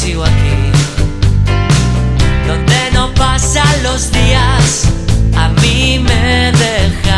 sigo aquí. Donde no pasan los días, a mí me deja.